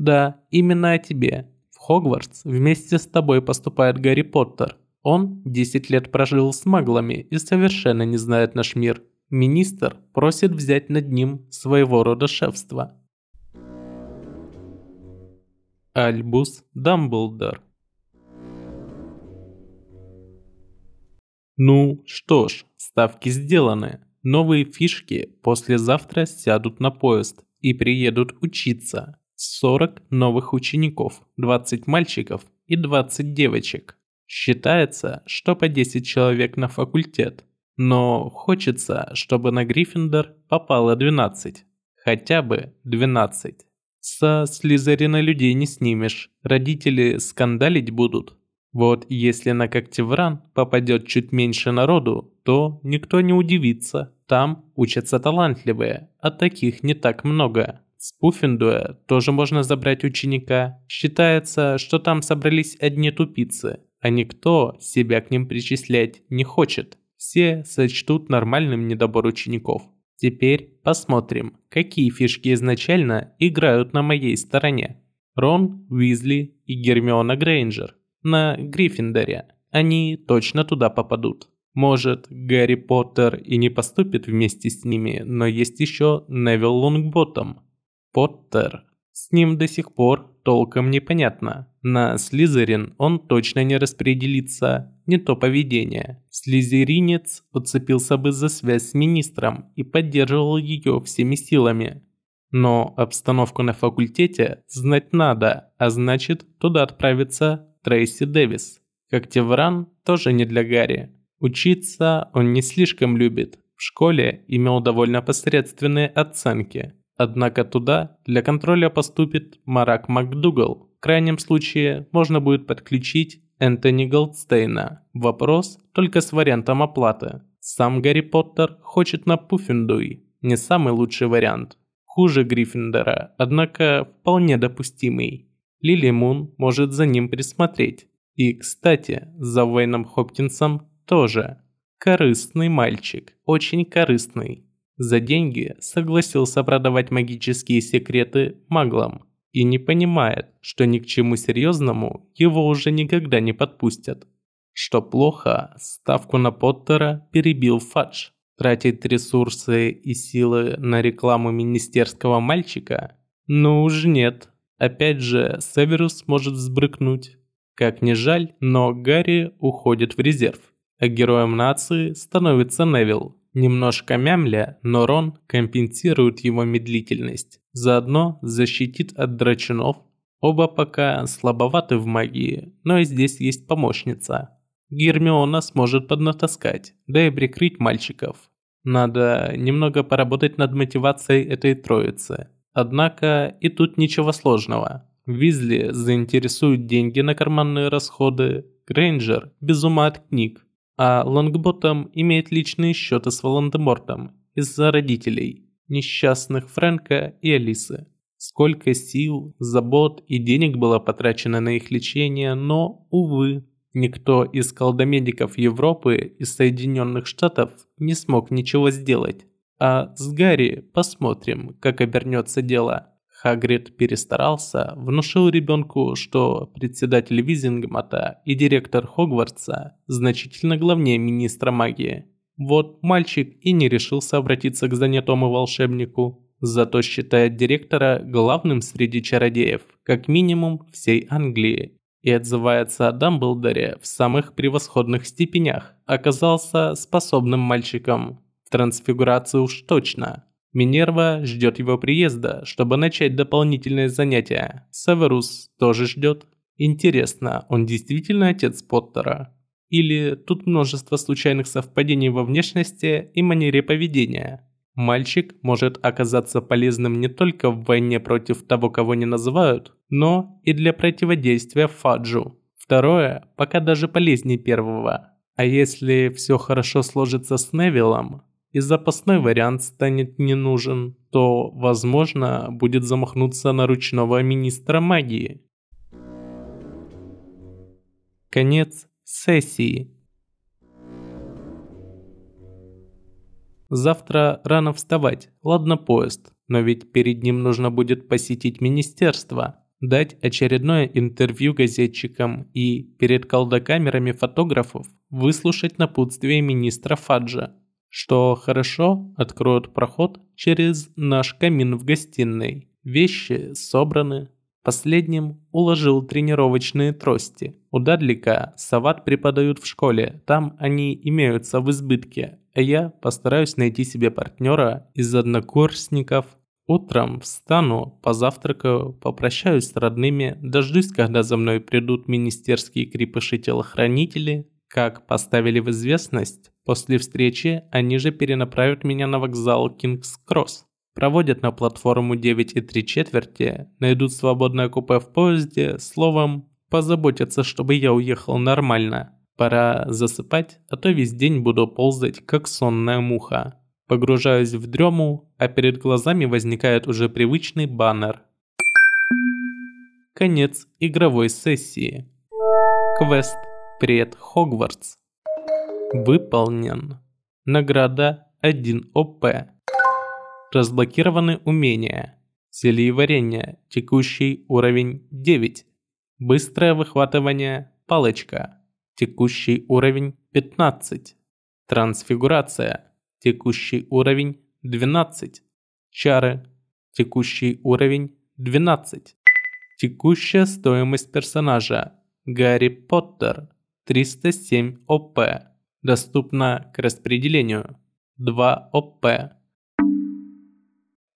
Да, именно о тебе. В Хогвартс вместе с тобой поступает Гарри Поттер. Он 10 лет прожил с маглами и совершенно не знает наш мир. Министр просит взять над ним своего рода шефство. Альбус Дамблдор Ну, что ж, ставки сделаны. Новые фишки послезавтра сядут на поезд и приедут учиться. 40 новых учеников, 20 мальчиков и 20 девочек. Считается, что по 10 человек на факультет. Но хочется, чтобы на Гриффиндор попало 12. Хотя бы 12. Со Слизерина людей не снимешь, родители скандалить будут. Вот если на Когтевран попадет чуть меньше народу, то никто не удивится. Там учатся талантливые, а таких не так много. С Пуффендуя тоже можно забрать ученика. Считается, что там собрались одни тупицы, а никто себя к ним причислять не хочет. Все сочтут нормальным недобор учеников. Теперь посмотрим, какие фишки изначально играют на моей стороне. Рон, Уизли и Гермиона Грейнджер. На Гриффиндоре. Они точно туда попадут. Может, Гарри Поттер и не поступит вместе с ними, но есть еще Невил Лонгботтом, Поттер. С ним до сих пор толком непонятно. На Слизерин он точно не распределится, не то поведение. Слизеринец уцепился бы за связь с министром и поддерживал ее всеми силами. Но обстановку на факультете знать надо, а значит туда отправится Трейси Дэвис. Как Тевран тоже не для Гарри. Учиться он не слишком любит. В школе имел довольно посредственные оценки – Однако туда для контроля поступит Марак МакДугал. В крайнем случае можно будет подключить Энтони Голдстейна. Вопрос только с вариантом оплаты. Сам Гарри Поттер хочет на Пуффендуй. Не самый лучший вариант. Хуже Гриффиндора, однако вполне допустимый. Лили Мун может за ним присмотреть. И, кстати, за Уэйном Хопкинсом тоже. Корыстный мальчик, очень корыстный за деньги согласился продавать магические секреты маглам и не понимает, что ни к чему серьезному его уже никогда не подпустят. Что плохо, ставку на Поттера перебил Фадж. Тратить ресурсы и силы на рекламу министерского мальчика? Ну уж нет. Опять же, Северус может взбрыкнуть. Как ни жаль, но Гарри уходит в резерв. А героем нации становится Невилл. Немножко мямля, но Рон компенсирует его медлительность. Заодно защитит от драчунов. Оба пока слабоваты в магии, но и здесь есть помощница. Гермиона сможет поднатаскать, да и прикрыть мальчиков. Надо немного поработать над мотивацией этой троицы. Однако и тут ничего сложного. Визли заинтересуют деньги на карманные расходы, Грейнджер без ума от книг, а Лонгботом имеет личные счеты с Волан-де-Мортом из-за родителей, несчастных Фрэнка и Алисы. Сколько сил, забот и денег было потрачено на их лечение, но, увы, никто из колдомедиков Европы и Соединенных Штатов не смог ничего сделать. А с Гарри посмотрим, как обернется дело. Хагрид перестарался, внушил ребенку, что председатель Визингмата и директор Хогвартса значительно главнее министра магии. Вот мальчик и не решился обратиться к занятому волшебнику, зато считает директора главным среди чародеев, как минимум всей Англии, и отзывается о Дамблдоре в самых превосходных степенях. Оказался способным мальчиком. Трансфигурацию уж точно. Минерва ждет его приезда, чтобы начать дополнительные занятия. Северус тоже ждет. Интересно, он действительно отец Поттера? Или тут множество случайных совпадений во внешности и манере поведения? Мальчик может оказаться полезным не только в войне против того, кого не называют, но и для противодействия Фаджу. Второе пока даже полезнее первого. А если все хорошо сложится с Невиллом, и запасной вариант станет не нужен, то, возможно, будет замахнуться на ручного министра магии. Конец сессии. Завтра рано вставать, ладно поезд, но ведь перед ним нужно будет посетить министерство, дать очередное интервью газетчикам и перед колдокамерами фотографов выслушать напутствие министра Фаджа что хорошо откроют проход через наш камин в гостиной. Вещи собраны. Последним уложил тренировочные трости. У Дадлика сават преподают в школе, там они имеются в избытке, а я постараюсь найти себе партнера из однокурсников. Утром встану, позавтракаю, попрощаюсь с родными, дождусь, когда за мной придут министерские крепыши-телохранители, как поставили в известность, после встречи они же перенаправят меня на вокзал Кингс-Кросс. Проводят на платформу 9 и 3 четверти, найдут свободное купе в поезде, словом, позаботятся, чтобы я уехал нормально. Пора засыпать, а то весь день буду ползать, как сонная муха. Погружаюсь в дрему, а перед глазами возникает уже привычный баннер. Конец игровой сессии. Квест пред Хогвартс. Выполнен. Награда 1 ОП. Разблокированы умения. Зельеварение. Текущий уровень 9. Быстрое выхватывание. Палочка. Текущий уровень 15. Трансфигурация. Текущий уровень 12. Чары. Текущий уровень 12. Текущая стоимость персонажа. Гарри Поттер. 307 ОП. Доступно к распределению. 2 ОП.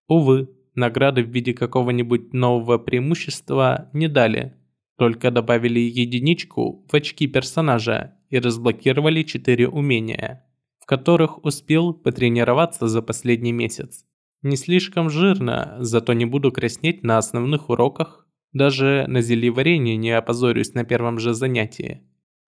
Увы, награды в виде какого-нибудь нового преимущества не дали. Только добавили единичку в очки персонажа и разблокировали 4 умения, в которых успел потренироваться за последний месяц. Не слишком жирно, зато не буду краснеть на основных уроках. Даже на зельеварении не опозорюсь на первом же занятии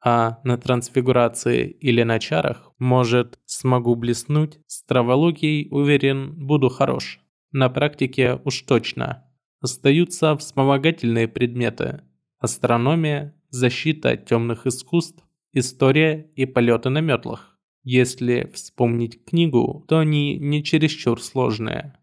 а на трансфигурации или на чарах, может, смогу блеснуть, с травологией, уверен, буду хорош. На практике уж точно. Остаются вспомогательные предметы. Астрономия, защита темных искусств, история и полеты на метлах. Если вспомнить книгу, то они не чересчур сложные.